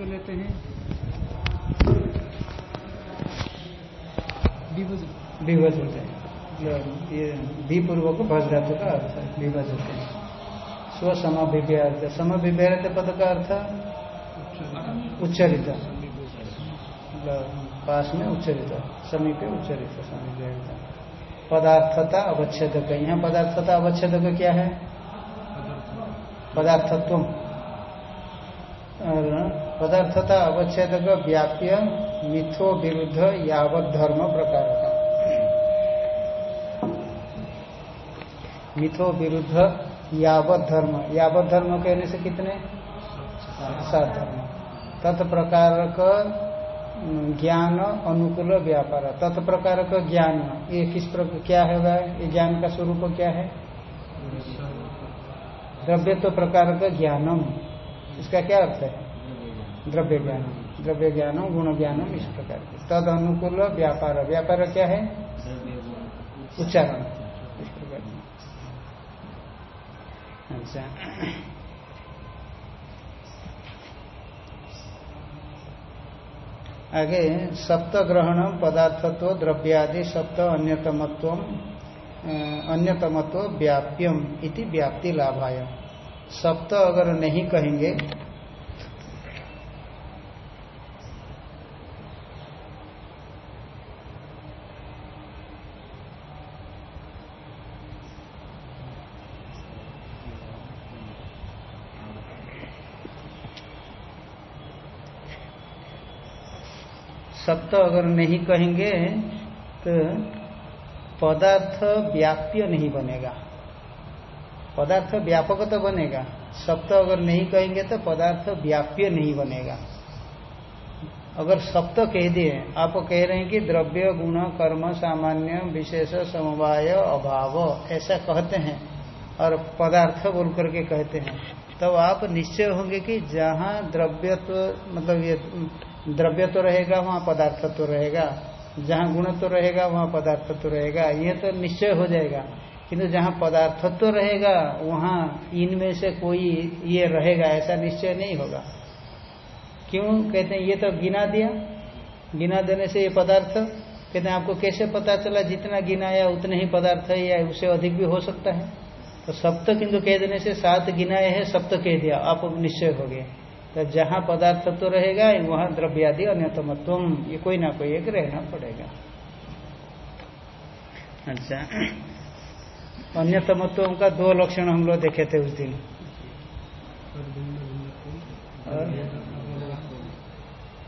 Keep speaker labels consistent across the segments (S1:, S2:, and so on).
S1: किसको लेते हैं।
S2: विभजते ये भी पूर्व को भज धातु का अर्थ विभजते स्व समभिव्याहत समभिव्याहत पद का अर्थ उच्चरित। पास में उच्चरित। समीपे उच्चरित समीप पदार्थता अवच्छेदक यहाँ पदार्थता अवच्छेदक क्या है? पदार्थत्व। पदार्थता अवच्छेद व्याप्य मिथो विरुद्ध यावत धर्म प्रकार। का मिथो विरुद्ध यावत धर्म। यावत धर्म कहने से कितने? सात धर्म। तत्प्रकार ज्ञान अनुकूल व्यापार। तत्प्रकार का ज्ञान। ये किस प्रकार क्या है ये ज्ञान का स्वरूप क्या है? द्रव्य तो प्रकार का ज्ञानम। इसका क्या अर्थ है? द्रव्य ज्ञान द्रव्य ज्ञानम गुण ज्ञानम इस प्रकार के। तद अनुकूल व्यापार। व्यापार क्या है? उच्चारण। इस प्रकार अच्छा। आगे सप्त ग्रहण पदार्थत्व, द्रव्यादि, सप्त अन्यतमत्व अन्यतमत्व व्याप्यम इति व्याप्ति लाभाय। सप्त अगर नहीं कहेंगे सप्त अगर नहीं कहेंगे तो पदार्थ व्याप्य नहीं बनेगा। पदार्थ व्यापक तो बनेगा। सप्त अगर नहीं कहेंगे तो पदार्थ व्याप्य नहीं बनेगा। अगर सप्त कह दिए, आप कह रहे हैं कि द्रव्य, गुण, कर्म, सामान्य, विशेष, समवाय, अभाव, ऐसा कहते हैं और पदार्थ बोल करके कहते हैं, तब तो आप निश्चय होंगे कि जहाँ तो मतलब ये द्रव्य तो रहेगा, वहाँ पदार्थ तो रहेगा। जहाँ गुण तो रहेगा, वहाँ पदार्थ तो रहेगा। ये तो निश्चय हो जाएगा। किंतु जहाँ पदार्थत्व तो रहेगा, वहाँ इनमें से कोई ये रहेगा, ऐसा निश्चय नहीं होगा। क्यों? कहते हैं, ये तो गिना दिया। गिना देने से ये पदार्थ, कहते हैं, आपको कैसे पता चला? जितना गिनाया, उतने ही पदार्थ है, या उससे अधिक भी हो सकता है। तो सप्त किंतु कह देने से सात गिनाए हैं सप्त कह दिया। आप निश्चय हो गए। तो जहाँ पदार्थत्व तो रहेगा वहाँ द्रव्यादि अन्यतमत्व ये कोई ना कोई एक रहना पड़ेगा। अच्छा। अन्यतमत्व का दो लक्षण हम लोग देखे थे उस दिन।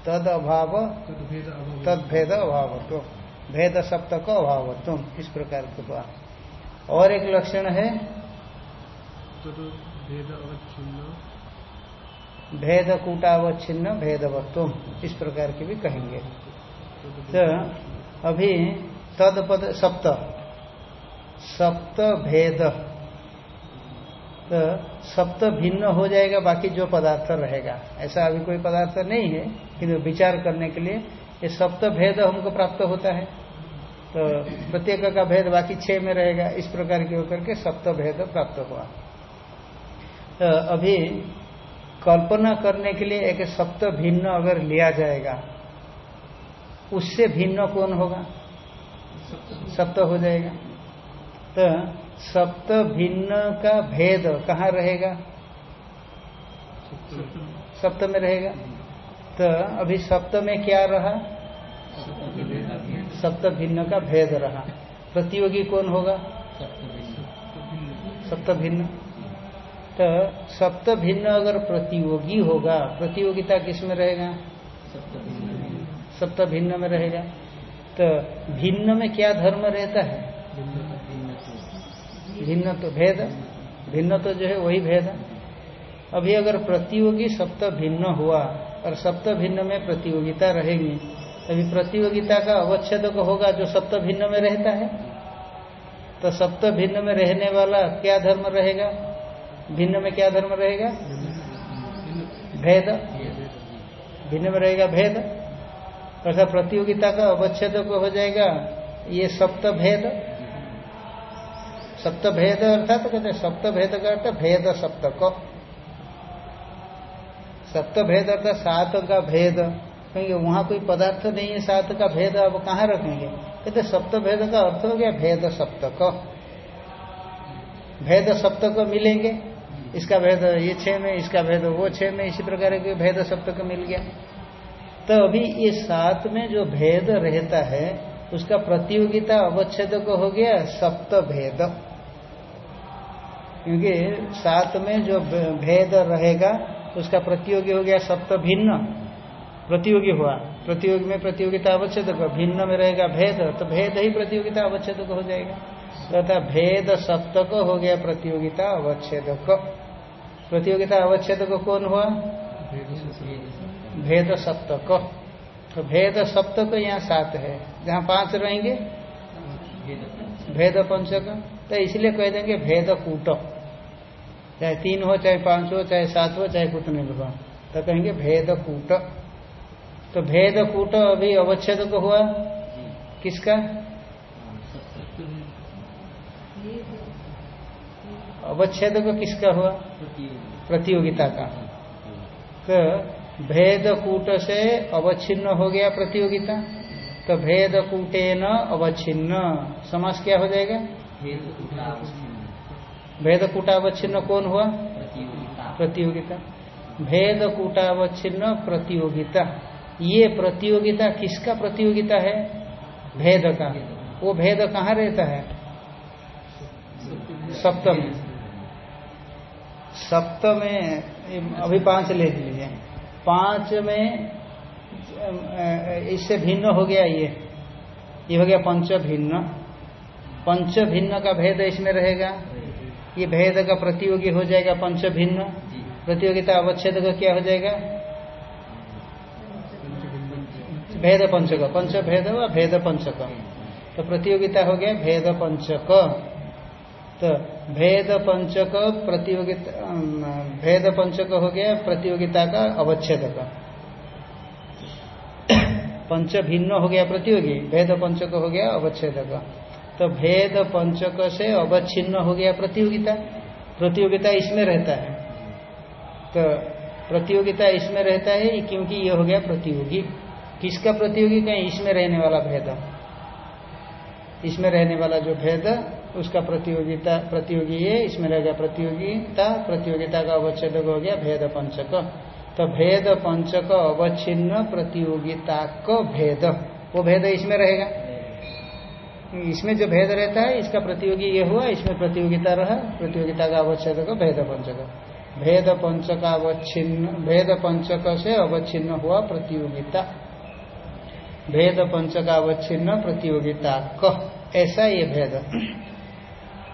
S2: तद अभाव तद भेद अभावत्व भेद सप्तक तुम इस प्रकार के और एक लक्षण है। भेद कूटावच्छिन्न भेदवत्व इस प्रकार के भी कहेंगे। तो अभी तद पद सप्त। सप्त भेद। तो सप्त भिन्न हो जाएगा, बाकी जो पदार्थ रहेगा। ऐसा अभी कोई पदार्थ नहीं है, किंतु विचार करने के लिए ये सप्त भेद हमको प्राप्त होता है। तो प्रत्येक का भेद बाकी छह में रहेगा, इस प्रकार के होकर के सप्त भेद प्राप्त हुआ। तो अभी कल्पना करने के लिए एक सप्त भिन्न अगर लिया जाएगा, उससे भिन्न कौन होगा? सप्त हो जाएगा। तो सप्त भिन्न का भेद कहाँ रहेगा? सप्त में रहेगा। तो अभी सप्त में क्या रहा? सप्त भिन्न का भेद रहा। प्रतियोगी कौन होगा? सप्त भिन्न। तो सप्त भिन्न अगर प्रतियोगी होगा प्रतियोगिता किसमें रहेगा? सप्त भिन्न में रहेगा। तो भिन्न में क्या धर्म रहता है? भिन्न तो भेद। भिन्न तो जो है वही भेद। अभी अगर प्रतियोगी सप्त भिन्न हुआ और सप्त भिन्न में प्रतियोगिता रहेगी अभी प्रतियोगिता का अवच्छेद होगा जो सप्त भिन्न में रहता है? तो सप्त भिन्न में रहने वाला क्या धर्म रहेगा? भिन्न में क्या धर्म रहेगा? भेद। भिन्न में रहेगा भेद। अर्थात प्रतियोगिता का अवच्छेद हो जाएगा ये सप्त भेद सप्त भेद अर्थात तो कहते हैं सप्त भेद का अर्थ भेद सप्तक। सप्त भेद अर्थात सात का भेद। कहेंगे, वहाँ कोई पदार्थ नहीं है, सात का भेद, अब कहाँ रखेंगे? कहते सप्त भेद का अर्थ हो गया भेद सप्तक। भेद सप्तक मिलेंगे। इसका भेद ये छह में, इसका भेद वो छह में, इसी प्रकार के भेद सप्तक मिल गया। तो अभी ये सात में जो भेद रहता है, उसका प्रतियोगिता अवच्छेद को हो गया सप्त भेद। क्योंकि सात में जो भेद रहेगा, उसका प्रतियोगी हो गया सप्त भिन्न। प्रतियोगी हुआ। प्रतियोगी में प्रतियोगिता अवच्छेद भिन्न में रहेगा भेद तो भेद ही प्रतियोगिता अवच्छेद हो जाएगा। तथा तो भेद सप्तक हो गया प्रतियोगिता अवच्छेद प्रतियोगिता अवच्छेद को कौन हुआ? भेद सप्तक। तो भेद सप्तक यहाँ सात है। जहाँ पाँच रहेंगे? भेद पंचक। तो इसलिए कह देंगे भेद कूट। चाहे तीन हो, चाहे पाँच हो, चाहे सात हो, चाहे कुतने हो तो कहेंगे भेद कूट। तो भेद कूट अभी अवच्छेद को हुआ? किसका? अवच्छेद को किसका हुआ? प्रतियोगिता का। तो भेद कूट से अवच्छिन्न हो गया प्रतियोगिता। तो भेद कूटे न अवच्छिन्न। समास क्या हो जाएगा? भेद कूटावच्छिन्न कौन हुआ? प्रतियोगिता। भेद कूटावच्छिन्न प्रतियोगिता। ये प्रतियोगिता किसका प्रतियोगिता है? भेद का। वो भेद कहाँ रहता है? सप्तम। सप्तम में अभी पाँच ले लीजिए पाँच में इससे भिन्न हो गया ये। ये हो गया पंच भिन्न पंच भिन्न का भेद इसमें रहेगा। ये भेद का प्रतियोगी हो जाएगा पंच भिन्न प्रतियोगिता अवच्छेद का क्या हो जाएगा? भेद पंचक। पंच भेद व भेद पंचक। तो प्रतियोगिता हो गया भेद पंचक। तो भेद पंचक प्रतियोगिता भेद पंचक हो गया, प्रतियोगिता का अवच्छेद का पंच भिन्न हो गया प्रतियोगी भेद पंचक हो गया अवच्छेद का तो भेद पंचक से अवच्छिन्न हो गया प्रतियोगिता। प्रतियोगिता इसमें रहता है। तो प्रतियोगिता इसमें रहता है, क्योंकि ये हो गया प्रतियोगी। किसका प्रतियोगी? कहीं इसमें रहने वाला भेद। इसमें रहने वाला जो भेद उसका प्रतियोगिता, प्रतियोगी है इसमें रहेगा प्रतियोगिता प्रतियोगिता का अवच्छेद हो गया भेद पंचक। तो भेद पंचक अवच्छिन्न प्रतियोगिता का भेद। वो भेद इसमें रहेगा। इसमें जो भेद रहता है, इसका प्रतियोगी ये हुआ, इसमें प्रतियोगिता रहा, प्रतियोगिता का अवच्छेद को भेद पंचक। भेद पंचक अवच्छिन्न, भेद पंचक से अवच्छिन्न हुआ प्रतियोगिता। भेद पंचक अवच्छिन्न प्रतियोगिता कह ऐसा ये भेद।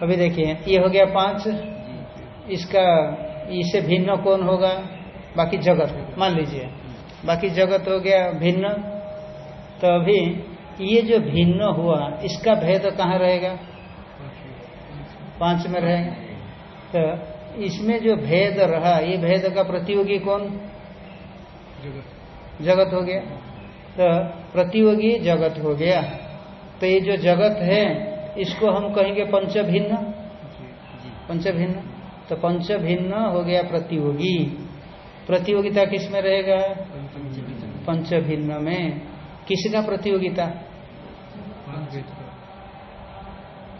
S2: अभी देखिए ये हो गया पाँच। इसका इसे भिन्न कौन होगा? बाकी जगत मान लीजिए। बाकी जगत हो गया भिन्न। तो अभी ये जो भिन्न हुआ इसका भेद कहाँ रहेगा? पाँच में रहेगा। तो इसमें जो भेद रहा ये भेद का प्रतियोगी कौन? जगत। जगत हो गया। तो प्रतियोगी जगत हो गया। तो ये जो जगत है इसको हम कहेंगे पंच भिन्न पंच भिन्न तो पंच भिन्न हो गया प्रतियोगी। प्रतियोगिता किसमें रहेगा? पंच भिन्न में। किसका प्रतियोगिता?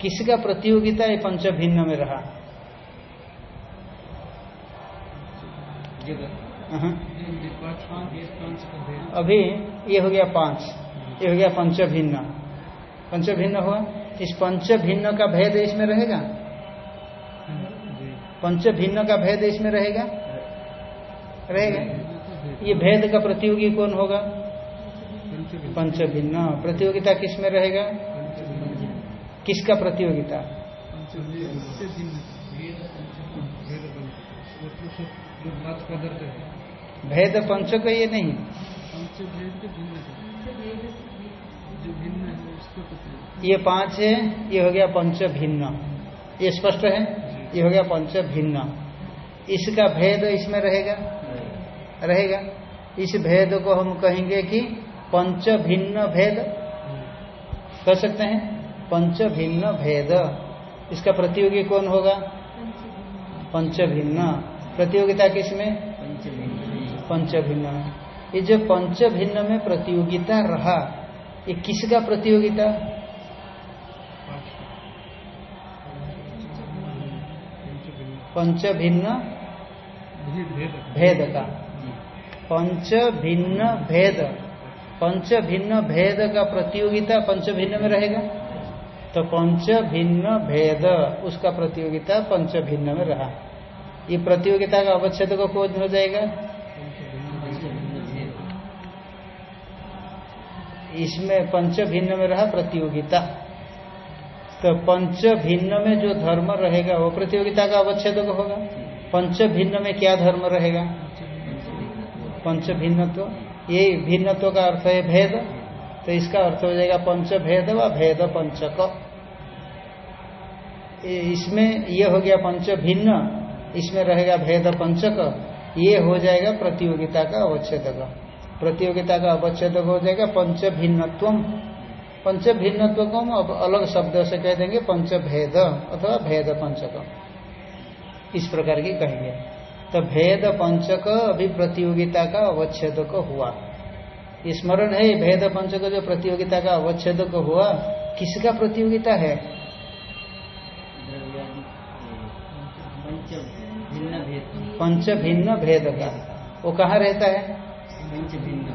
S2: किसका प्रतियोगिता ये पंच भिन्न में रहा? अभी ये हो गया पाँच। ये हो गया पंच भिन्न पंच भिन्न हुआ? इस पंच भिन्न का भेद इसमें रहेगा? पंच भिन्न का भेद इसमें रहेगा? रहेगा। ये भेद का प्रतियोगी कौन होगा? पंच भिन्न। प्रतियोगिता किसमें रहेगा? किसका प्रतियोगिता? भेद पंच का ये नहीं। ये पाँच है ये हो गया पंच भिन्न। ये स्पष्ट है? ये हो गया पंच भिन्न। इसका भेद इसमें रहेगा? रहेगा। इस भेद को हम कहेंगे कि पंच भिन्न भेद। कह सकते हैं? पंच भिन्न भेद। इसका प्रतियोगी कौन होगा? पंच भिन्न। प्रतियोगिता किसमें? पंच भिन्न। ये जो पंच भिन्न में प्रतियोगिता रहा ये किसका प्रतियोगिता? पंच भिन्न भेद का। पंच भिन्न भेद। पंच भिन्न भेद का प्रतियोगिता पंच भिन्न में रहेगा? तो पंच भिन्न भेद, उसका प्रतियोगिता पंच भिन्न में रहा। ये प्रतियोगिता का अवच्छेद को खोज हो जाएगा? इसमें पंच भिन्न में रहा प्रतियोगिता। तो पंच भिन्न में जो धर्म रहेगा, वो प्रतियोगिता का अवच्छेद होगा। पंच भिन्न में क्या धर्म रहेगा? पंच भिन्नत्व। ये भिन्नत्व का अर्थ है भेद। तो इसका अर्थ हो जाएगा पंच भेद व भेद पंचक। इसमें ये हो गया पंच भिन्न। इसमें रहेगा भेद पंचक। ये हो जाएगा प्रतियोगिता का अवच्छेद प्रतियोगिता का अवच्छेद हो जाएगा पंच भिन्नत्व पंच भिन्नत्व को हम अब अलग शब्द से कह देंगे पंच भेद अथवा भेद पंचक। इस प्रकार की कहेंगे। तो भेद पंचक अभी प्रतियोगिता का अवच्छेद हुआ। स्मरण है भेद पंचक जो प्रतियोगिता का अवच्छेद हुआ किसका प्रतियोगिता है? पंच भिन्न भेद का। वो कहाँ रहता है? पंच भिन्न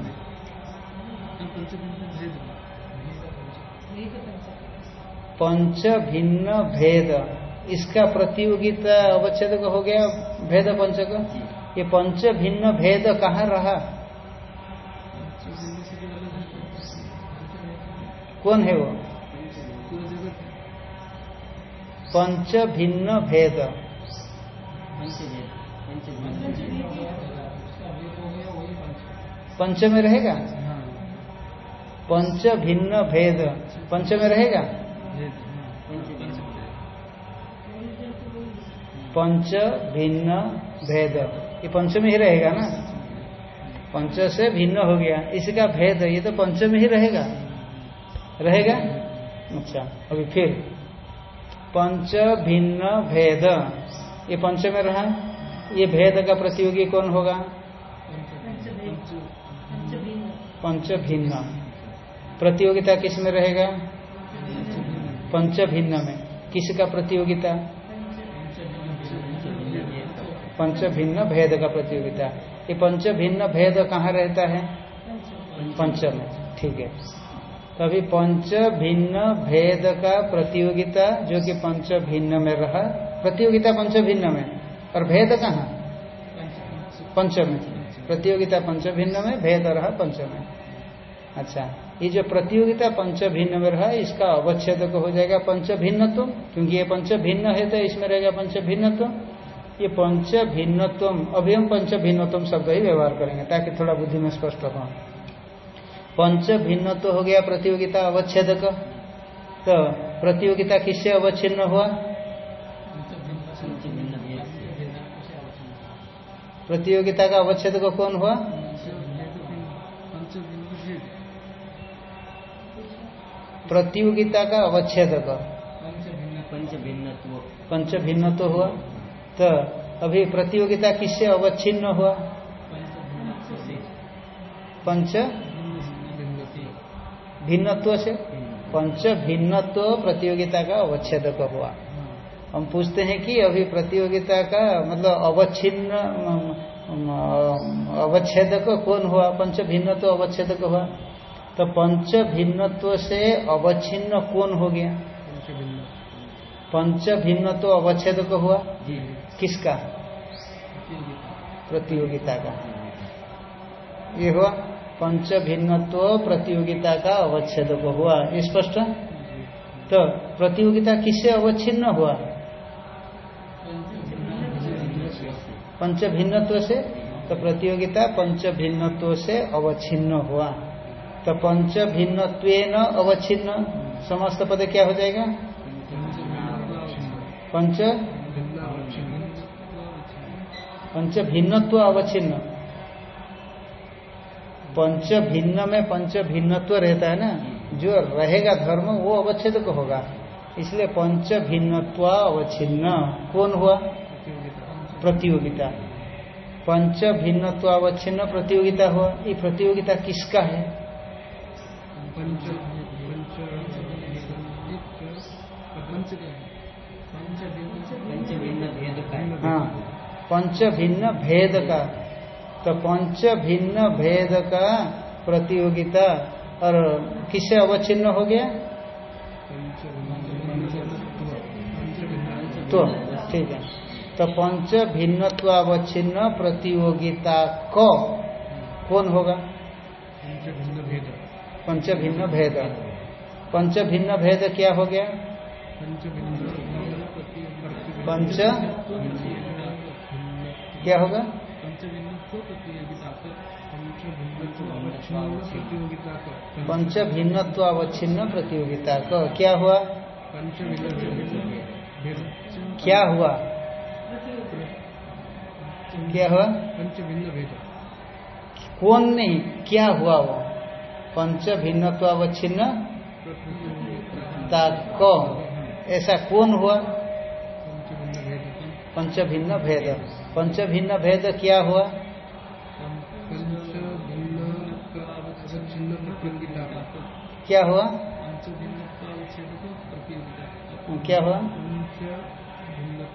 S2: पंच भिन्न भेद। इसका प्रतियोगिता अवच्छेद हो गया भेद पंचक ये पंच भिन्न भेद कहाँ रहा? कौन है वो? पंच भिन्न भेद पंच में रहेगा? पंच भिन्न भेद। पंच में रहेगा? पंच भिन्न भेद। ये पंच में ही रहेगा ना? पंच से भिन्न हो गया। इसका भेद ये तो पंच में ही रहेगा। रहेगा? अच्छा अभी फिर। पंच भिन्न भेद। ये पंच में रहा? ये भेद का प्रतियोगी कौन होगा? पंच भिन्न। प्रतियोगिता किसमें रहेगा? पंच भिन्न में। किसका प्रतियोगिता? पंच भिन्न भेद का प्रतियोगिता। ये पंच भिन्न भेद कहाँ रहता है? पंच में। ठीक है। तभी पंच भिन्न भेद का प्रतियोगिता जो कि पंच भिन्न में रहा। प्रतियोगिता पंच भिन्न में। और भेद कहाँ? पंच में। प्रतियोगिता पंच भिन्न में, भेद रहा पंच में। अच्छा ये जो प्रतियोगिता पंच भिन्न में रहा इसका अवच्छेद हो जाएगा पंच भिन्नत्व क्योंकि ये पंच भिन्न है तो इसमें रहेगा पंच भिन्नत्व ये पंच भिन्नत्व अभी हम पंच भिन्नत्व शब्द ही व्यवहार करेंगे ताकि थोड़ा बुद्धि में स्पष्ट हो। पंच भिन्नत्व हो गया प्रतियोगिता अवच्छेद तो प्रतियोगिता किससे अवच्छिन्न हुआ? प्रतियोगिता का अवच्छेद कौन हुआ? प्रतियोगिता का अवच्छेद पंच भिन्नत्व हुआ। तो अभी प्रतियोगिता किससे अवच्छिन्न हुआ? पंच? भिन्नत्व से। पंच भिन्नत्व प्रतियोगिता का अवच्छेद हुआ। हम पूछते हैं कि अभी प्रतियोगिता का मतलब अवच्छिन्न अवच्छेदक कौन हुआ? पंच भिन्नत्व अवच्छेदक हुआ। तो पंच भिन्नत्व से अवच्छिन्न कौन हो गया? पंच भिन्नत्व। अवच्छेदक हुआ? किसका? प्रतियोगिता का। ये हुआ पंच भिन्नत्व प्रतियोगिता का अवच्छेद को हुआ स्पष्ट? तो प्रतियोगिता किससे अवच्छिन्न हुआ? पंच भिन्नत्व से। तो प्रतियोगिता पंच भिन्नत्व से अवच्छिन्न हुआ। तो पंच भिन्नत्व अवच्छिन्न। समस्त पद क्या हो जाएगा? पंच। पंच भिन्नत्व अवच्छिन्न। पंच भिन्न में पंच भिन्नत्व रहता है ना? जो रहेगा धर्म, वो अवच्छेद को होगा। इसलिए पंच भिन्नत्व अवच्छिन्न। कौन हुआ? प्रतियोगिता। पंच भिन्नत्वावच्छिन्न प्रतियोगिता हुआ। ये प्रतियोगिता किसका है? हाँ पंच भिन्न भेद का तो पंच भिन्न भेद का प्रतियोगिता और किससे अवच्छिन्न हो गया? तो ठीक है। तो पंच भिन्नत्वावच्छिन्न प्रतियोगिता को कौन होगा? पंच भिन्न भेद। पंच भिन्न भेद क्या हो गया? पंच क्या होगा? पंच भिन्नत्व अवच्छिन्न प्रतियोगिता का क्या हुआ? क्या हुआ? क्या हुआ?
S1: पंच भिन्न भेद
S2: कौन नहीं, क्या हुआ वो? पंच भिन्नत्व अवच्छिन्न। ऐसा कौन हुआ?
S1: पंच भिन्न भेद।
S2: पंच भिन्न भेद भिन्न क्या हुआ?
S1: भिन्न
S2: क्या हुआ?
S1: भिन्न
S2: क्या हुआ?
S1: भिन्न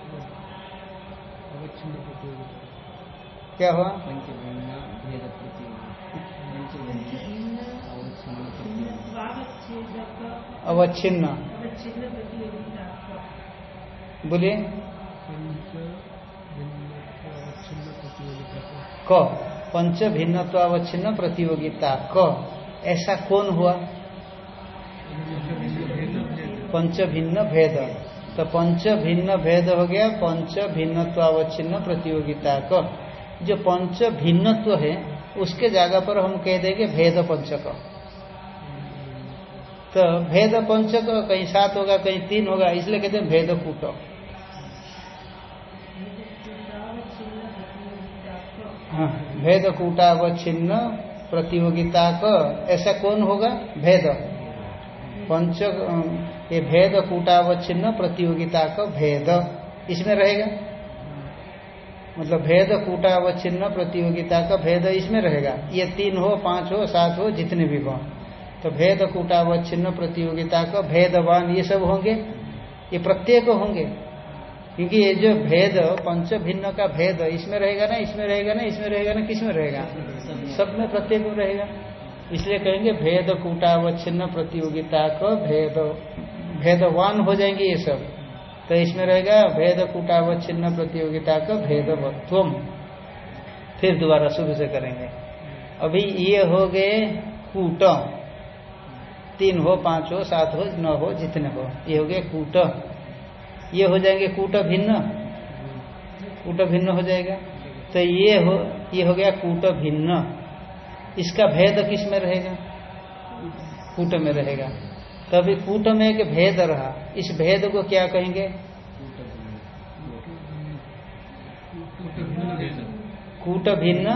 S2: क्या हुआ? अवच्छिन्न। बोलिए। क। पंच भिन्नत्वावच्छिन्न प्रतियोगिता। क। ऐसा कौन हुआ? पंच भिन्न भेद। तो पंच भिन्न भेद हो गया। पंच भिन्नत्वावच्छिन्न प्रतियोगिता। क। जो पंच भिन्नत्व है, उसके जगह पर हम कह देंगे भेद पंचक। तो भेद पंचक कहीं सात होगा, कहीं तीन होगा, इसलिए कहते हैं भेद कूट। हाँ भेद कूटावच्छिन्न प्रतियोगिता का, ऐसा कौन होगा? भेद। पंच, ये भेद कूटावच्छिन्न प्रतियोगिता का भेद। इसमें रहेगा? मतलब भेद कूटा व छिन्न प्रतियोगिता का भेद इसमें रहेगा। ये तीन हो, पाँच हो, सात हो, जितने भी हो। तो भेद कूटावच्छिन्न प्रतियोगिता का भेदवान ये सब होंगे, ये प्रत्येक होंगे। क्योंकि ये जो भेद, पंच भिन्न का भेद, इसमें रहेगा ना, इसमें रहेगा ना, इसमें रहेगा ना किसमें रहेगा? सब में प्रत्येक रहेगा। इसलिए कहेंगे भेद कूटावच्छिन्न प्रतियोगिता को भेद, भेदवान हो जाएँगे ये सब। तो इसमें रहेगा भेद कूटावच्छिन्न प्रतियोगिता का भेदवत्वम। फिर दोबारा शुरू से करेंगे। अभी ये हो गए कूट तीन हो, पाँच हो, सात हो, नौ हो, जितने हो। ये हो गया कूट। ये हो जाएँगे कूट भिन्न। कूट भिन्न हो जाएगा। तो ये हो ये हो गया कूट भिन्न। इसका भेद किसमें रहेगा? कूट में रहेगा। तभी कूट में एक भेद रहा। इस भेद को क्या कहेंगे? कूट भिन्न।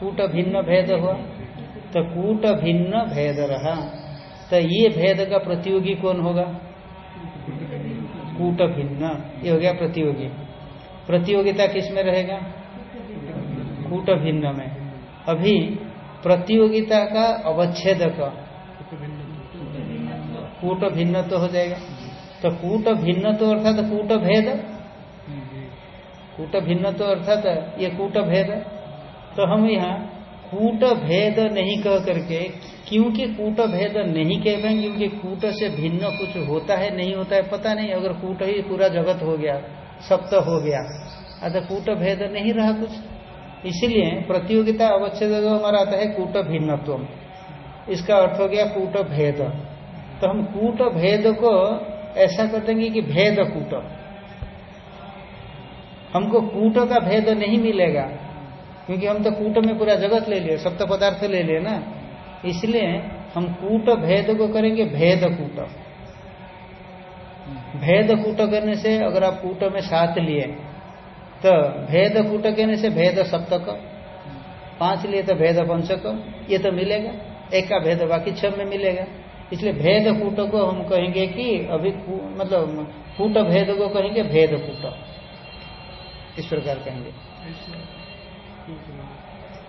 S2: कूट भिन्न भेद हुआ। तो कूट भिन्न भेद रहा। तो ये भेद का प्रतियोगी कौन होगा? कूट भिन्न ये हो गया प्रतियोगी। प्रतियोगिता किसमें रहेगा? कूट भिन्न में। अभी प्रतियोगिता का अवच्छेद कूट भिन्न तो हो जाएगा। तो कूट भिन्न तो अर्थात कूट भेद कूट भिन्न तो अर्थात ये कूट भेद तो हम यहाँ कूट भेद नहीं कह करके, क्योंकि कूट भेद नहीं कह पाएँगे क्योंकि कूट से भिन्न कुछ होता है, नहीं होता है, पता नहीं, अगर कूट ही पूरा जगत हो गया, सप्त हो गया, अतः कूट भेद नहीं रहा कुछ। इसीलिए प्रतियोगिता अवच्छेद हमारा आता है कूट भिन्नत्व इसका अर्थ हो गया कूट भेद तो हम कूट भेद को ऐसा कर देंगे कि भेद कूट। हमको कूट का भेद नहीं मिलेगा। क्योंकि हम तो कूट में पूरा जगत ले लिए, सप्त पदार्थ ले लिए ना। इसलिए हम कूट भेद को करेंगे भेद कूट। भेद कूट करने से अगर आप कूट में सात लिए तो भेद कूट कहने से भेद सप्तक, पाँच लिए तो भेद पंचक, ये तो मिलेगा। एक का भेद बाकी छह में मिलेगा। इसलिए भेद कूट को हम कहेंगे कि अभी मतलब कूट भेद को कहेंगे भेद कूट। इस प्रकार कहेंगे।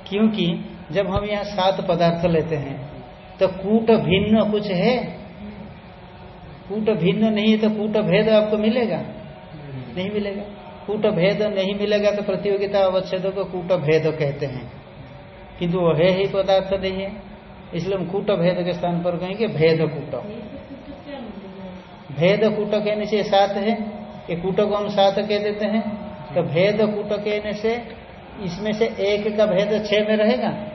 S2: क्योंकि जब हम यहाँ सात पदार्थ लेते हैं तो कूट भिन्न कुछ है? कूट भिन्न नहीं है तो कूट भेद आपको मिलेगा? नहीं मिलेगा। कूट भेद नहीं मिलेगा तो प्रतियोगिता अवच्छेदों को कूट भेद कहते हैं। किंतु वो है ही पदार्थ नहीं है। इसलिए हम कूट भेद के स्थान पर कहेंगे भेद कूट। भेद कूट कहने से सात है। ये कूट को हम सात कह देते हैं। तो भेद कूट कहने से इसमें से एक का भेद छह में रहेगा?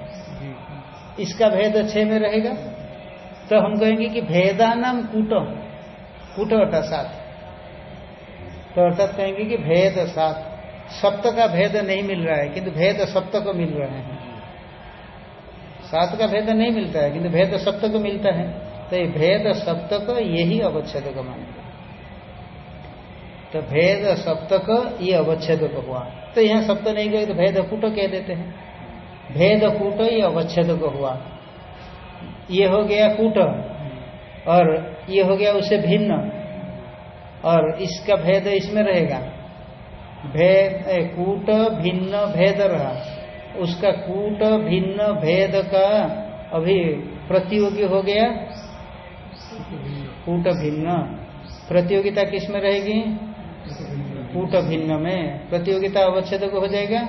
S2: इसका भेद छह में रहेगा? तो हम कहेंगे कि भेदा नाम कूट। कूट अर्थात सात। तो अर्थात कहेंगे कि भेद सात। सप्त का भेद नहीं मिल रहा है किंतु भेद सप्त को मिल रहे हैं। सात का भेद नहीं मिलता है किंतु भेद सप्त को मिलता है। तो ये भेद सप्तक यही अवच्छेद को मानेंगे। तो भेद सप्त सप्तक ये अवच्छेद को हुआ। तो यहाँ शब्द तो नहीं गए तो भेद कूट कह देते हैं। भेद कूट ये अवच्छेद को हुआ। ये हो गया कूट, और ये हो गया उसे भिन्न, और इसका भेद इसमें रहेगा। भेद कूट, भिन्न, भेद रहा। उसका कूट, भिन्न, भेद का अभी प्रतियोगी हो गया। कूट, भिन्न। प्रतियोगिता किसमें रहेगी? कूट भिन्न में प्रतियोगिता अवच्छेद हो जाएगा?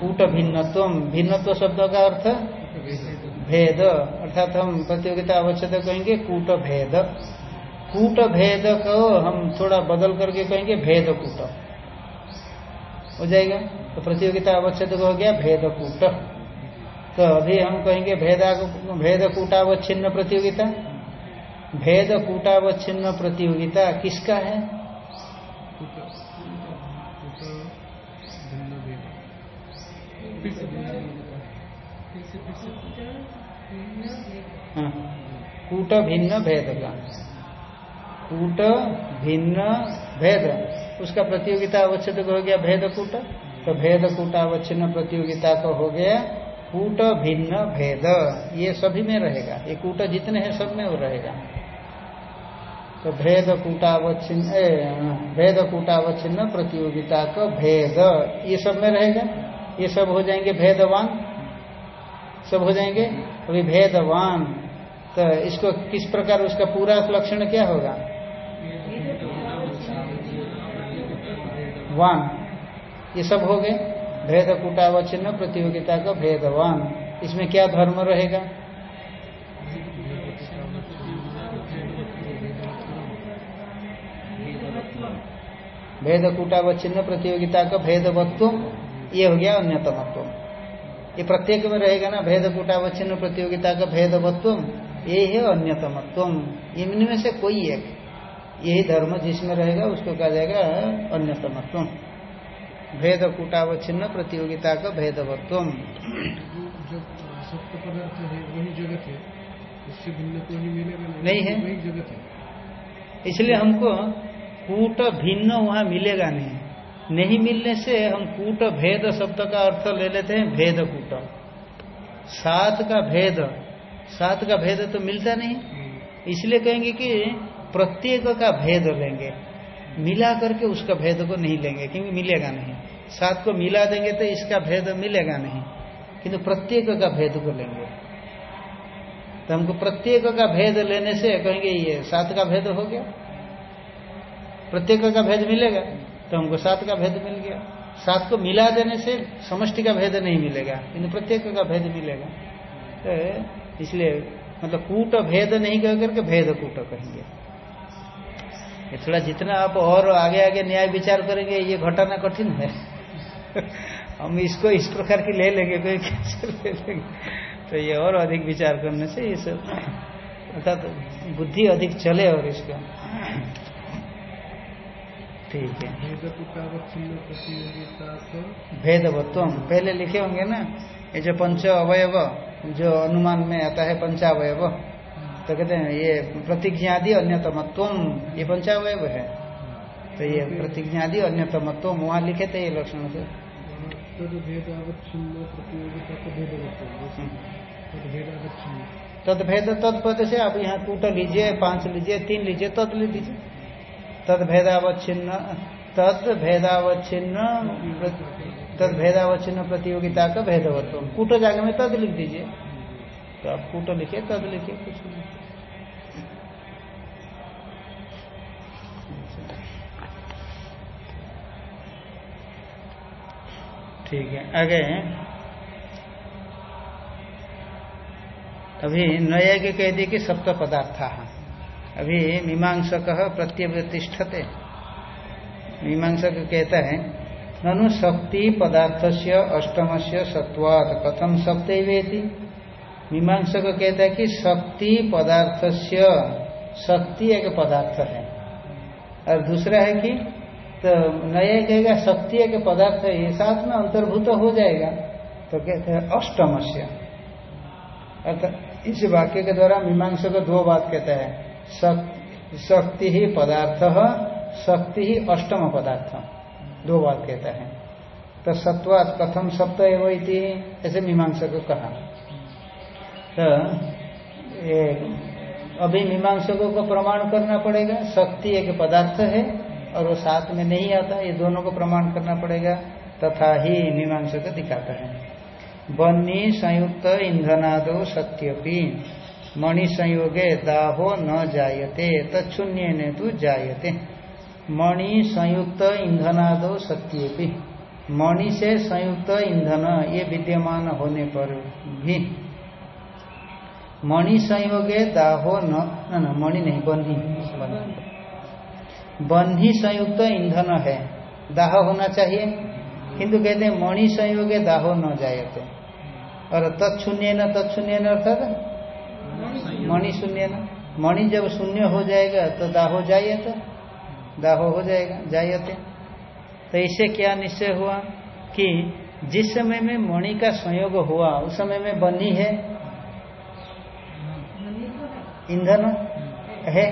S2: कूट भिन्नत्व भिन्नत्व शब्द का अर्थ भेद। अर्थात हम प्रतियोगिता अवच्छेद कहेंगे कूट भेद कूट भेद को हम थोड़ा बदल करके कहेंगे भेद कूट हो जाएगा? तो प्रतियोगिता अवच्छेद हो गया भेद कूट तो अभी हम कहेंगे भेदा भेद कूटावच्छिन्न प्रतियोगिता। भेद कूटावच्छिन्न प्रतियोगिता किसका है? हाँ, कूट भिन्न भेद का। कूट भिन्न भेद। उसका प्रतियोगिता अवच्छेद हो गया भेद कूट। तो भेद कूटावच्छिन्न प्रतियोगिता का हो गया कूट भिन्न भेद। ये सभी में रहेगा। ये कूट जितने हैं सब में वो रहेगा। तो भेद कूटावच्छिन्न भेद कूटावच्छिन्न प्रतियोगिता का भेद। ये सब में रहेगा? ये सब हो जाएँगे भेदवान? सब हो जाएँगे? अभी भेदवान। तो इसको किस प्रकार उसका पूरा लक्षण क्या होगा? वान। ये सब हो गए? भेद कूटावचिन्न प्रतियोगिता का भेदवान। इसमें क्या धर्म रहेगा? भेद कूटावचिन्न प्रतियोगिता का भेदवत्व ये हो गया अन्यतमत्व। ये प्रत्येक में रहेगा ना भेद कूटावचिन्न प्रतियोगिता का भेदवत्व ये है अन्यतमत्व। इनमें से कोई एक यही धर्म जिसमें रहेगा उसको कहा जाएगा अन्यतमत्व। भेद कूटावच्छिन्न प्रतियोगिता का भेदवत्व।
S1: नहीं
S2: है। इसलिए हमको कूट भिन्न वहाँ मिलेगा नहीं। नहीं मिलने से हम कूट भेद शब्द का अर्थ ले लेते हैं भेद कूट। सात का भेद। सात का भेद तो मिलता नहीं। इसलिए कहेंगे कि प्रत्येक का भेद लेंगे। मिला करके उसका भेद को नहीं लेंगे क्योंकि मिलेगा नहीं। सात को मिला देंगे तो इसका भेद मिलेगा नहीं। किंतु प्रत्येक का भेद को लेंगे। तो हमको प्रत्येक का भेद लेने से कहेंगे ये सात का भेद हो गया। प्रत्येक का भेद मिलेगा तो हमको सात का भेद मिल गया। सात को मिला देने से समष्टि का भेद नहीं मिलेगा किंतु प्रत्येक का भेद मिलेगा। तो इसलिए मतलब कूट भेद नहीं कह करके भेद कूट कहेंगे। ये थोड़ा जितना आप और आगे आगे न्याय विचार करेंगे, ये घटाना कठिन है। हम इसको इस प्रकार की ले लेंगे, कोई कैसे ले लेंगे? तो ये और अधिक विचार करने से ये सब अर्थात बुद्धि अधिक चले और इसका। ठीक है। भेदवत्व पहले लिखे होंगे ना ये जो पंच अवयव जो अनुमान में आता है पंचावयव तो कहते हैं ये प्रतिज्ञादि अन्यतमत्व ये पंचावयव है। तो ये प्रतिज्ञादि अन्यतमत्व वहाँ लिखे थे ये लक्षण से।
S1: तद
S2: भेद तद पद से आप यहाँ कूट लीजिए पाँच लीजिए तीन लीजिए तद ले लीजिए। तद भेदावच्छिन्न तद भेदावच्छिन्न तद भेदावचिन्न प्रतियोगिता का भेदवत्व। कूट जागे में तद लिख दीजिए। तो आप कूट लिखिए तद लिखिए कुछ ठीक है, आगे। अभी नया के कह दिए कि सप्त पदार्थ। अभी मीमांसक प्रत्यवतिष्ठते। मीमांसक कहता है, ननु शक्ति पदार्थ से अष्टम से सत्वात कथम सप्तवेति मीमांसक कहता है कि शक्ति पदार्थ से शक्ति एक पदार्थ है। और दूसरा है कि तो नया कहेगा, शक्ति एक पदार्थ है, ये साथ में अंतर्भूत हो जाएगा। तो कहते हैं अष्टम से अर्थात इस वाक्य के द्वारा मीमांसक दो बात कहता है। शक्ति ही पदार्थ शक्ति ही अष्टम पदार्थ दो बात कहता है। तो सत्वात कथम सप्त एवं ऐसे मीमांसा को कहा। तो अभी मीमांसकों को प्रमाण करना पड़ेगा, शक्ति एक पदार्थ है, और वो साथ में नहीं आता, ये दोनों को प्रमाण करना पड़ेगा, तथा ही मीमांसक दिखाता है। बन्नी संयुक्त ईंधनादो सत्यपि। मणि संयोगे दाहो न जायते तत्शून्य ने तो जायते। मणि संयुक्त ईंधनादो सत्य मणि से संयुक्त ईंधन ये विद्यमान होने पर भी। मणि संयोगे दाहो न न मणि नहीं, बन्ही। बन्ही संयुक्त ईंधन है। दाह होना चाहिए। किंतु कहते हैं मणि संयोगे दाहो न जायते। और तत्शून्य न तत्शून्य अर्थात मणि शून्य न? मणि जब शून्य हो जाएगा तो दाहो जाइए दाह हो जाएगा जायते तो। इससे क्या निश्चय हुआ कि जिस समय में मणि का संयोग हुआ, उस समय में बनी है? ईंधन है।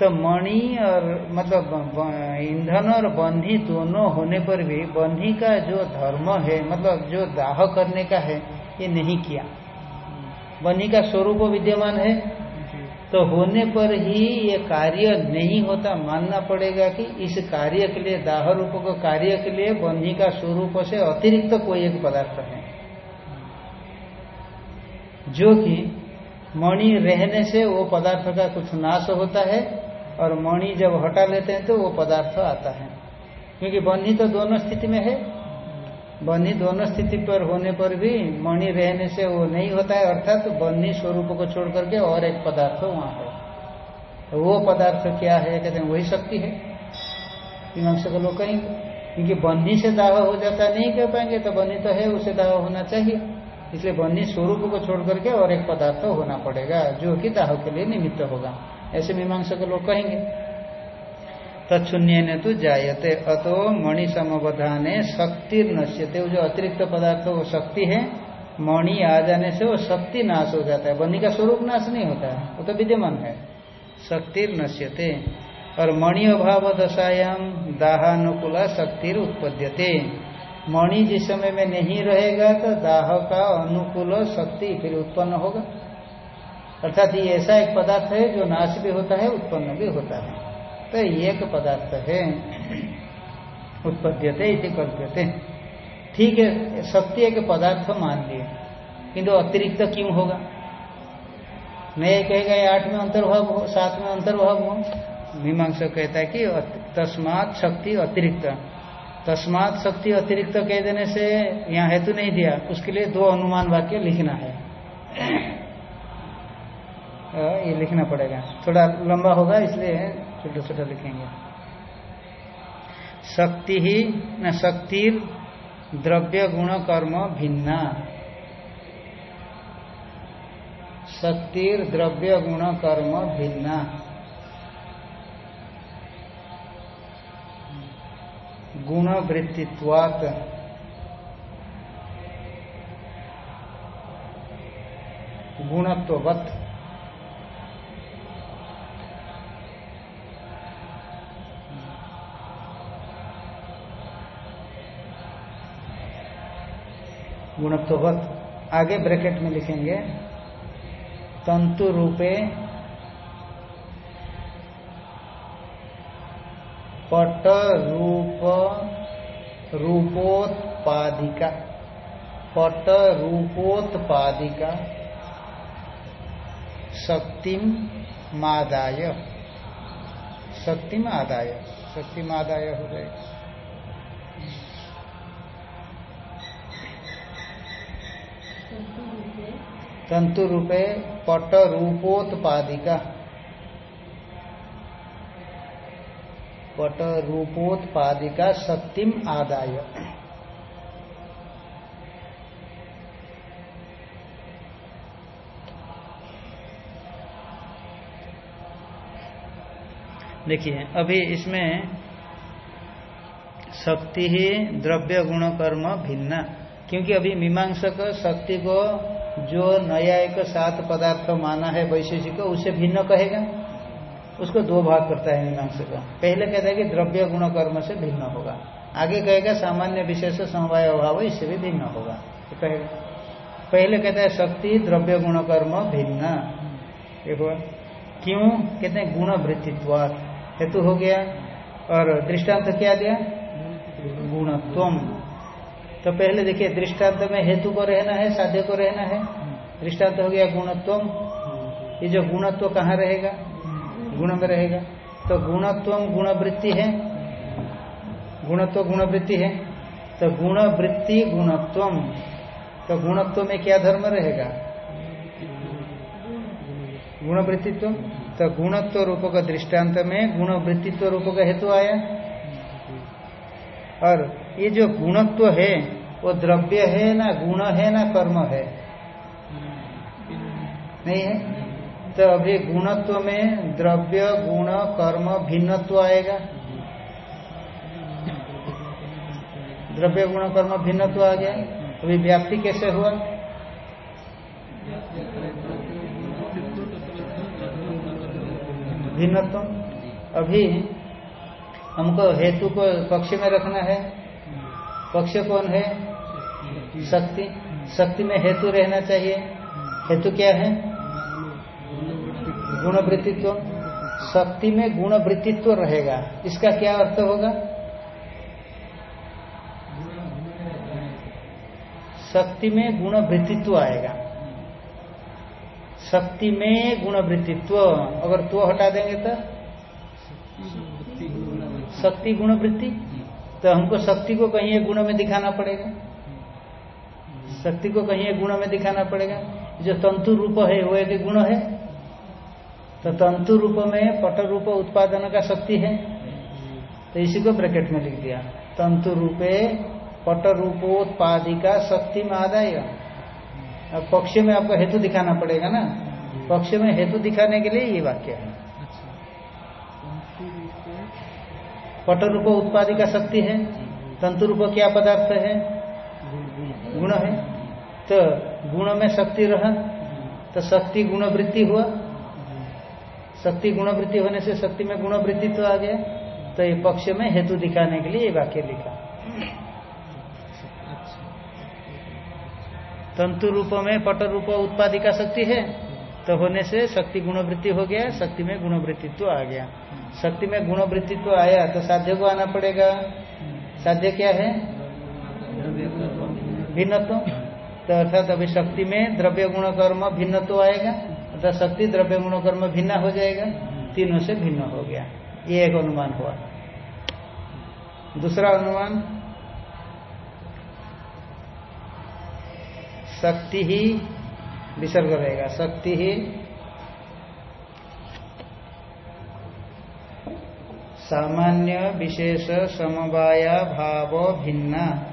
S2: तो मणि और मतलब ईंधन और बंधी दोनों होने पर भी बंधी का जो धर्म है मतलब जो दाह करने का है, ये नहीं किया। बंधी का स्वरूप विद्यमान है। तो होने पर ही ये कार्य नहीं होता मानना पड़ेगा कि इस कार्य के लिए दाह रूप को कार्य के लिए बंधी का स्वरूप से अतिरिक्त तो कोई एक पदार्थ है। जो कि मणि रहने से वो पदार्थ का कुछ नाश होता है और मणि जब हटा लेते हैं तो वो पदार्थ आता है। क्योंकि बन्ही तो दोनों स्थिति में है। बन्ही दोनों स्थिति पर होने पर भी मणि रहने से वो नहीं होता है, अर्थात तो बन्ही स्वरूप को छोड़ करके और एक पदार्थ वहाँ है। तो वो पदार्थ क्या है, कहते हैं, वही शक्ति है। मीमांसा लोग कहेंगे, क्योंकि बन्ही से दावा हो जाता नहीं कह पाएँगे तो बन्ही तो है, उसे दावा होना चाहिए। इसलिए बन्ही स्वरूप को छोड़ करके और एक पदार्थ होना पड़ेगा, जो कि दाह के लिए निमित्त होगा। ऐसे मीमांसा लोग कहेंगे तत्शून्य ने तो जायते। अतो मणि समवधाने शक्ति नश्यते वो जो अतिरिक्त पदार्थ, वो शक्ति है, मणि आ जाने से वो शक्ति नाश हो जाता है। बनी का स्वरूप नाश नहीं होता। है वो तो विद्यमान है। शक्ति नश्यते और मणि अभाव दशायाम दाहानुकूल शक्ति उत्पद्यते। मणि जिस समय में नहीं रहेगा तो दाह का अनुकूल शक्ति फिर उत्पन्न होगा। अर्थात ये ऐसा एक पदार्थ है, जो नाश भी होता है, उत्पन्न भी होता है। तो एक पदार्थ है, उत्पद्यते इति कल्प्यते। ठीक है शक्ति एक पदार्थ मान लिए। किंतु अतिरिक्त क्यों होगा? मैं कहेगा, ये आठ में अंतर्भाव हो, सात में अंतर्भाव हो। मीमांसा कहता है कि तस्मात शक्ति अतिरिक्त। तस्मात शक्ति अतिरिक्त कह देने से यहाँ हेतु नहीं दिया। उसके लिए दो अनुमान वाक्य लिखना है। ये लिखना पड़ेगा। थोड़ा लंबा होगा इसलिए छोटा छोटा लिखेंगे। शक्ति ही, न शक्ति द्रव्य गुण कर्म भिन्ना। शक्तिर, द्रव्य गुण कर्म भिन्ना। गुण वृत्तित्वात गुणत्ववत। गुणत्ववत। आगे ब्रैकेट में लिखेंगे, तंतु रूपे पट रूप, रूपोत्पादिका। पट रूपोत्पादिका। शक्तिम मादाय। शक्तिम आदाय। शक्तिम आदाय हो जाएगा। तंतु रूपे पट रूपोत्पादिका। पट रूपोत्पादिका शक्तिम आदाय। देखिए, अभी इसमें शक्ति ही द्रव्य गुण कर्म भिन्न, क्योंकि अभी मीमांसक शक्ति को जो नया एक सात पदार्थ माना है वैशेषिक उससे भिन्न कहेगा? उसको दो भाग करता है मीमांसक। पहले कहता है कि द्रव्य गुण कर्म से भिन्न होगा। आगे कहेगा, सामान्य विशेष समवाय अभाव, इससे भी भिन्न होगा। तो कहेगा। पहले कहता है, शक्ति, द्रव्य गुण कर्म भिन्न। देखो, क्यों? कहते हैं, गुण वृत्तित्वाद हेतु हो गया। और दृष्टांत क्या दिया? गुणत्वम। तो पहले देखिए, दृष्टांत में हेतु को रहना है, साध्य को रहना है। दृष्टांत हो गया गुणत्व ये जो गुणत्व कहाँ रहेगा? गुण में रहेगा। तो गुणत्वम गुणवृत्ति है। गुणत्व गुणवृत्ति है। तो गुणवृत्ति गुणत्व तो गुणत्व में क्या धर्म रहेगा? गुणवृत्तित्व। तो गुणत्व रूप का दृष्टांत में गुणवृत्तित्व रूप का हेतु आया। और ये जो गुणत्व है, वो द्रव्य है ना, गुण है ना, कर्म है? नहीं है? तो अभी गुणत्व में द्रव्य, गुण, कर्म भिन्नत्व आएगा। द्रव्य, गुण, कर्म भिन्नत्व आ गया। अभी व्याप्ति कैसे हुआ? भिन्नत्व। अभी हमको हेतु को पक्ष में रखना है। पक्ष कौन है? शक्ति। शक्ति में हेतु रहना चाहिए। हेतु क्या है? गुणवृत्तित्व। शक्ति में गुणवृत्तित्व रहेगा। इसका क्या अर्थ होगा? शक्ति में गुणवृत्तित्व आएगा। शक्ति में गुणवृत्तित्व। अगर तो हटा देंगे तो? शक्ति गुण वृत्ति तो हमको शक्ति को कहीं एक गुण में दिखाना पड़ेगा। शक्ति को कहीं एक गुण में दिखाना पड़ेगा। जो तंतु रूप है, वो एक गुण है। तो तंतु रूप में पट रूप उत्पादन का शक्ति है। तो इसी को ब्रैकेट में लिख दिया। तंतु रूपे पट रूपोत्पादिका शक्ति में अब पक्ष में आपको हेतु दिखाना पड़ेगा ना। पक्ष में हेतु दिखाने के लिए ये वाक्य है। पट रूप उत्पादी का शक्ति है, तंतु रूप क्या पदार्थ है? गुण है। तो गुण में शक्ति रहा तो शक्ति गुणवृत्ति हुआ। शक्ति गुणवृत्ति होने से शक्ति में गुणवृत्ति तो आ गया। तो ये पक्ष में हेतु दिखाने के लिए ये वाक्य लिखा। तंतु रूप में पट रूप उत्पादी का शक्ति है तो होने से शक्ति गुणवृत्ति हो गया, शक्ति में गुणवृत्तित्व आ गया। शक्ति में गुणवृत्तित्व आया तो साध्य को आना पड़ेगा। साध्य क्या है? भिन्नत्व। तो अर्थात अभी शक्ति में द्रव्य गुण कर्म भिन्नत्व आएगा, अर्थात शक्ति द्रव्य गुण कर्म भिन्न हो जाएगा, तीनों से भिन्न हो गया। ये एक अनुमान हुआ। दूसरा अनुमान, शक्ति ही विसर्ग रहेगा। शक्ति ही सामान्य विशेष समवाया भाव भिन्ना।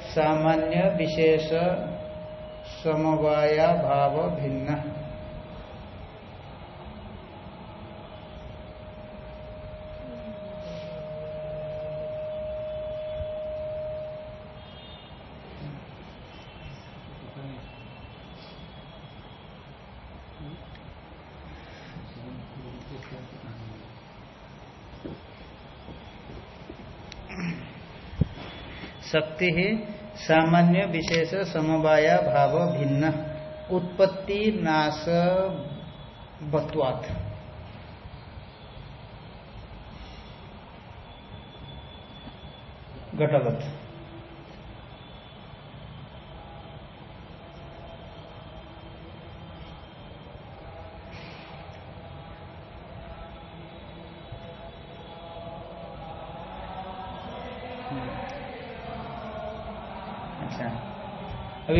S2: सामान्य विशेष समवाया भाव भिन्न। शक्ति ही सामान्य विशेष समवाया भाव भिन्न। उत्पत्ति नाश बत्वात घटवत।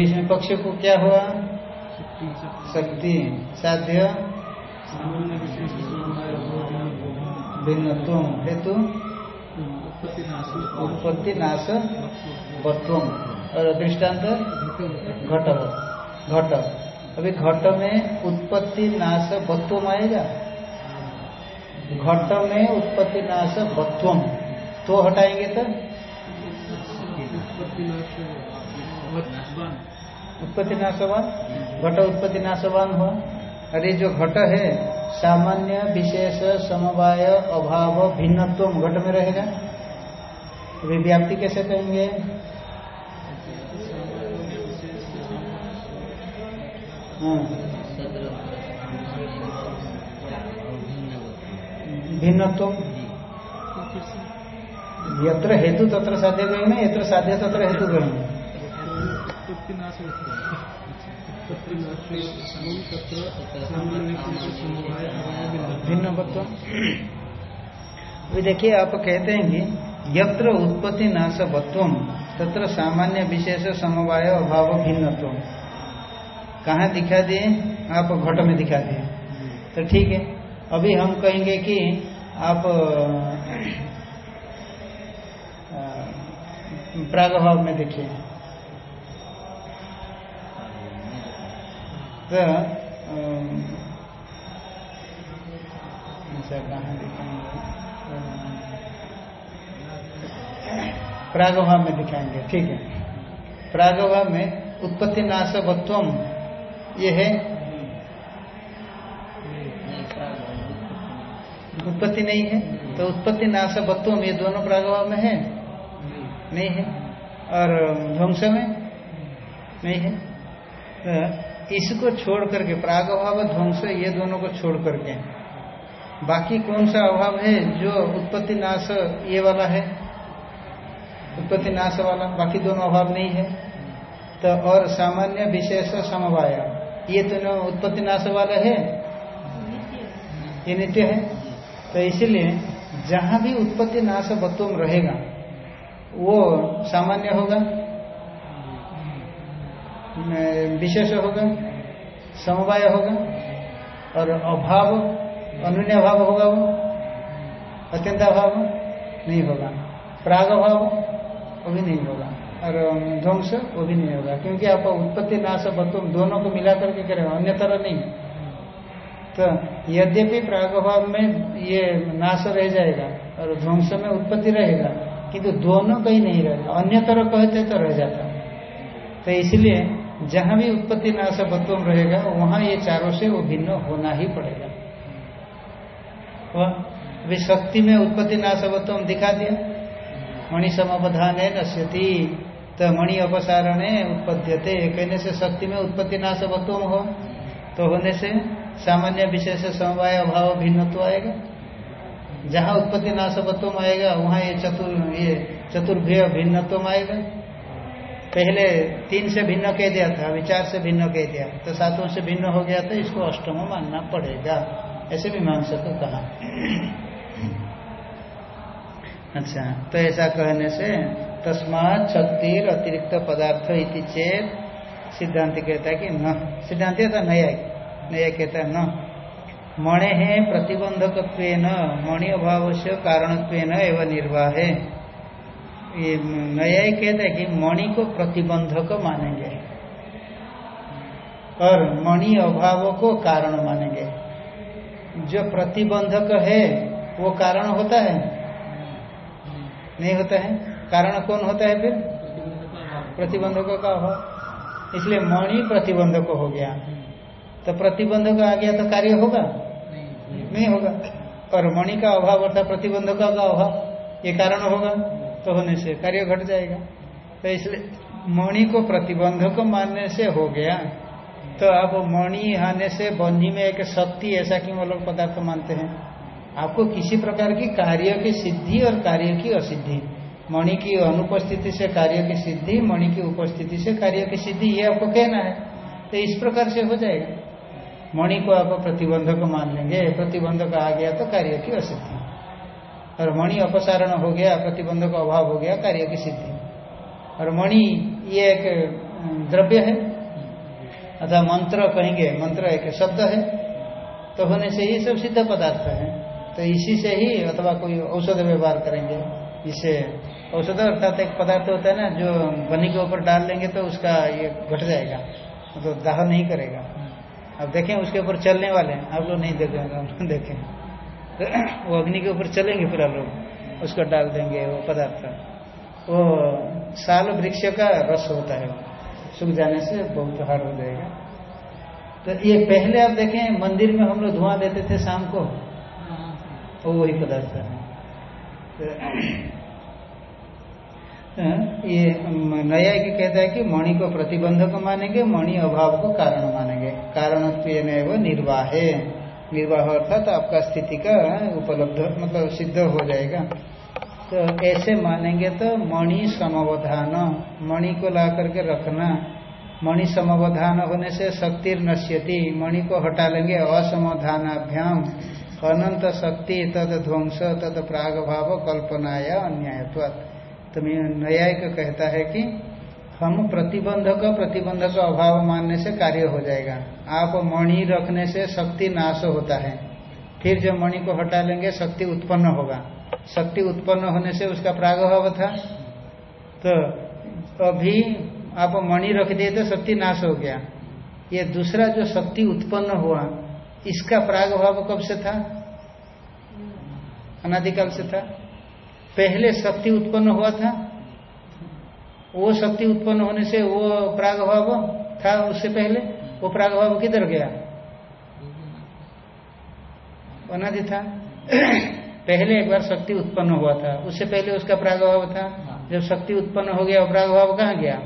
S2: अभी इसमें पक्ष को क्या हुआ? शक्ति साध्य। भिन्नत्व हेतु।
S1: उत्पत्ति नाश
S2: वत्व और दृष्टांत? घट घट अभी घट में उत्पत्ति नाश वत्व आएगा? घट में उत्पत्ति नाश वत्व तो हटाएँगे तो?
S1: उत्पत्ति
S2: नाशवान? घट उत्पत्ति नाशवान हो। अरे जो घट है सामान्य विशेष समवाय अभाव भिन्नत्व घट में रहेगा। अभी व्याप्ति कैसे कहेंगे? हाँ, भिन्नत्व यत्र हेतु तत्र साध्य कहेंगे यत्र साध्य तत्र हेतु कहेंगे
S1: भिन्न
S2: अभी देखिए, आप कहते हैं कि यत्र उत्पत्ति नाश वत्व तत्र सामान्य विशेष समवाय अभाव भिन्नत्व। कहाँ दिखा दिए? आप घट में दिखा दिए। तो ठीक है, अभी हम कहेंगे कि आप प्रागभाव में देखिए। तो प्रागभाव में दिखाएँगे, ठीक है। प्रागभाव में उत्पत्ति नाश वत्वम ये है? उत्पत्ति नहीं है? तो उत्पत्ति नाश वत्वम ये दोनों प्रागभाव में है? नहीं है। और ध्वंस में? नहीं है। तो इसको छोड़ करके प्रागभाव ध्वंस, ये दोनों को छोड़ करके। बाकी कौन सा अभाव है जो उत्पत्ति नाश, ये वाला है? उत्पत्ति नाश वाला, बाकी दोनों अभाव नहीं है। तो और सामान्य विशेष समवाय, ये दोनों उत्पत्ति नाश वाला है? ये नित्य है। तो इसीलिए जहाँ भी उत्पत्ति नाश वत्व रहेगा, वो सामान्य होगा। विशेष होगा, समवाय होगा, और अभाव अनुन्य अभाव होगा वो, अत्यंत अभाव नहीं होगा। प्राग अभाव वो भी नहीं होगा, और ध्वंस वो भी नहीं होगा, क्योंकि आप उत्पत्ति, नाश वत्व दोनों को मिला करके करेगा अन्य तरह नहीं। तो यद्यपि प्राग प्रागभाव में ये नाश रह जाएगा और ध्वंस में उत्पत्ति रहेगा, किंतु दोनों कहीं नहीं रहेगा अन्य तरह कहते तो रह जाता। तो इसलिए जहाँ भी उत्पत्ति नाश वत्व रहेगा, वहाँ ये चारों से वो भिन्न होना ही पड़ेगा। अभी शक्ति में उत्पत्ति नाश वत्व दिखा दिया। मणि समावधान है नश्यति तो मणि अपसारण उत्पद्यते। कहने से शक्ति में उत्पत्ति नाश वत्व हो तो होने से सामान्य विशेष समवाय अभाव भिन्नत्व आएगा। जहाँ उत्पत्ति नाशवत्व आएगा, वहाँ ये चतुर, ये चतुर्भ्य भिन्नत्व आएगा। पहले तीन से भिन्न कह दिया था, अभी चार से भिन्न कह दिया। तो सातों से भिन्न हो गया तो इसको अष्टम मानना पड़ेगा। ऐसे भी मान सको कहा। अच्छा तो ऐसा कहने से तस्मात शक्तिर अतिरिक्त पदार्थ इति चेत सिद्धांत कहता है कि न। सिद्धांत कहता नया। नया कहता है न। मणे है प्रतिबंधक मणि अभाव से कारणत्व एवं निर्वाह। है ये कहता है कि मणि को प्रतिबंधक मानेंगे और मणि अभाव को कारण मानेंगे जो प्रतिबंधक है, वो कारण होता है? नहीं होता है। कारण कौन होता है फिर? प्रतिबंधकों का अभाव। इसलिए मणि प्रतिबंधक हो गया। तो प्रतिबंधक आ गया तो कार्य होगा? नहीं होगा। और मणि का अभाव अर्थात प्रतिबंधक का अभाव, ये कारण होगा? तो होने से कार्य घट जाएगा। तो इसलिए मणि को प्रतिबंधक मानने से हो गया। तो अब मणि आने से बंधी में एक शक्ति, ऐसा वो लोग पदार्थ मानते हैं। आपको किसी प्रकार की कार्य की सिद्धि और कार्य की असिद्धि। मणि की अनुपस्थिति से कार्य की सिद्धि, मणि की उपस्थिति से कार्य की सिद्धि, ये आपको कहना है। तो इस प्रकार से हो जाएगा। मणि को आप प्रतिबंधक मान लेंगे। प्रतिबंधक आ गया तो कार्य की असिद्धि। और मणि अपसारण हो गया, प्रतिबंध का अभाव हो गया, कार्य की सिद्धि। और मणि ये एक द्रव्य है। अथवा मंत्र कहेंगे, मंत्र एक शब्द है। तो होने से ये सब सिद्ध पदार्थ है। तो इसी से ही अथवा कोई औषध व्यवहार करेंगे। इसे औषध अर्थात एक पदार्थ होता है ना, जो बनी के ऊपर डाल लेंगे तो उसका ये घट जाएगा। तो दाह नहीं करेगा। अब देखें, उसके ऊपर चलने वाले हैं। आप लोग नहीं देखेंगे देखें। तो वो अग्नि के ऊपर चलेंगे पूरा लोग। उसको डाल देंगे वो पदार्थ। वो साल वृक्ष का रस होता है। सूख जाने से बहुत हार्ड हो जाएगा। तो ये पहले आप देखें, मंदिर में हम लोग धुआँ देते थे शाम को। वो वही पदार्थ है। ये नया की कहता है कि मणि को प्रतिबंधक मानेंगे, मणि अभाव को कारण मानेंगे। कारण निर्वाह। निर्वाह अर्थात आपका स्थिति का उपलब्ध मतलब सिद्ध हो जाएगा। तो ऐसे मानेंगे तो मणि समवधान, मणि को ला करके रखना। मणि समवधान होने से शक्ति नश्यति, मणि को हटा लेंगे असमाधानाभ्याम। अनंत शक्ति, तद ध्वंस, तद प्राग भाव कल्पनाया अन्यायत्वात्। तो न्यायिक कहता है कि हम प्रतिबंधक प्रतिबंधक अभाव मानने से कार्य हो जाएगा। आप मणि रखने से शक्ति नाश होता है। फिर जब मणि को हटा लेंगे, शक्ति उत्पन्न होगा। शक्ति उत्पन्न होने से उसका प्रागभाव था। तो अभी आप मणि रख दिए तो शक्ति नाश हो गया। ये दूसरा जो शक्ति उत्पन्न हुआ, इसका प्रागभाव कब से था? अनादिकाल से था। पहले शक्ति उत्पन्न हुआ था वो शक्ति उत्पन्न होने से वो प्राग भाव था उससे पहले, वो प्राग भाव किधर गया? अनादि था। पहले एक बार शक्ति उत्पन्न हुआ था, उससे पहले उसका प्राग भाव था। जब शक्ति उत्पन्न हो गया वो प्राग भाव कहाँ गया?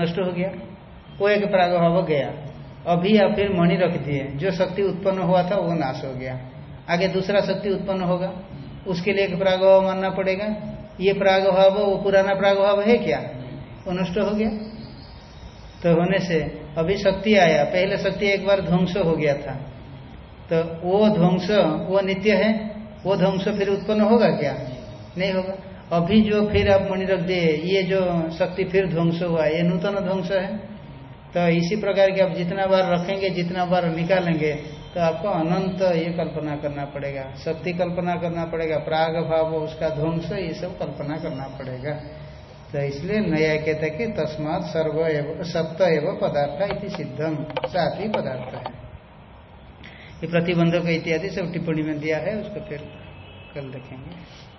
S2: नष्ट हो गया। वो एक प्राग भाव गया। अभी या फिर मणि रख दिए। जो शक्ति उत्पन्न हुआ था, वो नाश हो गया। आगे दूसरा शक्ति उत्पन्न होगा। उसके लिए एक प्रागभाव मानना पड़ेगा। ये प्रागभाव, वो पुराना प्रागभाव है क्या? वो नष्ट हो गया। तो होने से अभी शक्ति आया। पहले शक्ति एक बार ध्वंस हो गया था। तो वो ध्वंस, वो नित्य है, वो ध्वंस फिर उत्पन्न होगा क्या? नहीं होगा। अभी जो फिर आप मणि रख दिए, ये जो शक्ति फिर ध्वंस हुआ, ये नूतन ध्वंस है। तो इसी प्रकार के आप जितना बार रखेंगे, जितना बार निकालेंगे तो आपको अनंत ये कल्पना करना पड़ेगा शक्ति कल्पना करना पड़ेगा, प्राग भाव, उसका ध्वंस, ये सब कल्पना करना पड़ेगा। तो इसलिए नया कहते कि तस्मात सर्व एवं, सप्त एवं पदार्थ इति सिद्धम सात ही पदार्थ है। ये प्रतिबंधक इत्यादि सब टिप्पणी में दिया है, उसको फिर कल देखेंगे।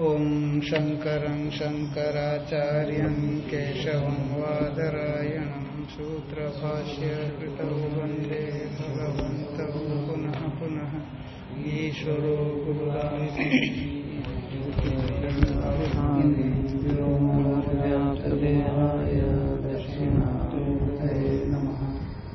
S2: ॐ शङ्करं शङ्कराचार्यं केशवं वादरायणं सूत्रभाष्य कृतौ वंदे भगवन्तौ पुनः पुनः। ईश्वरो गुरुदाय दक्षिणा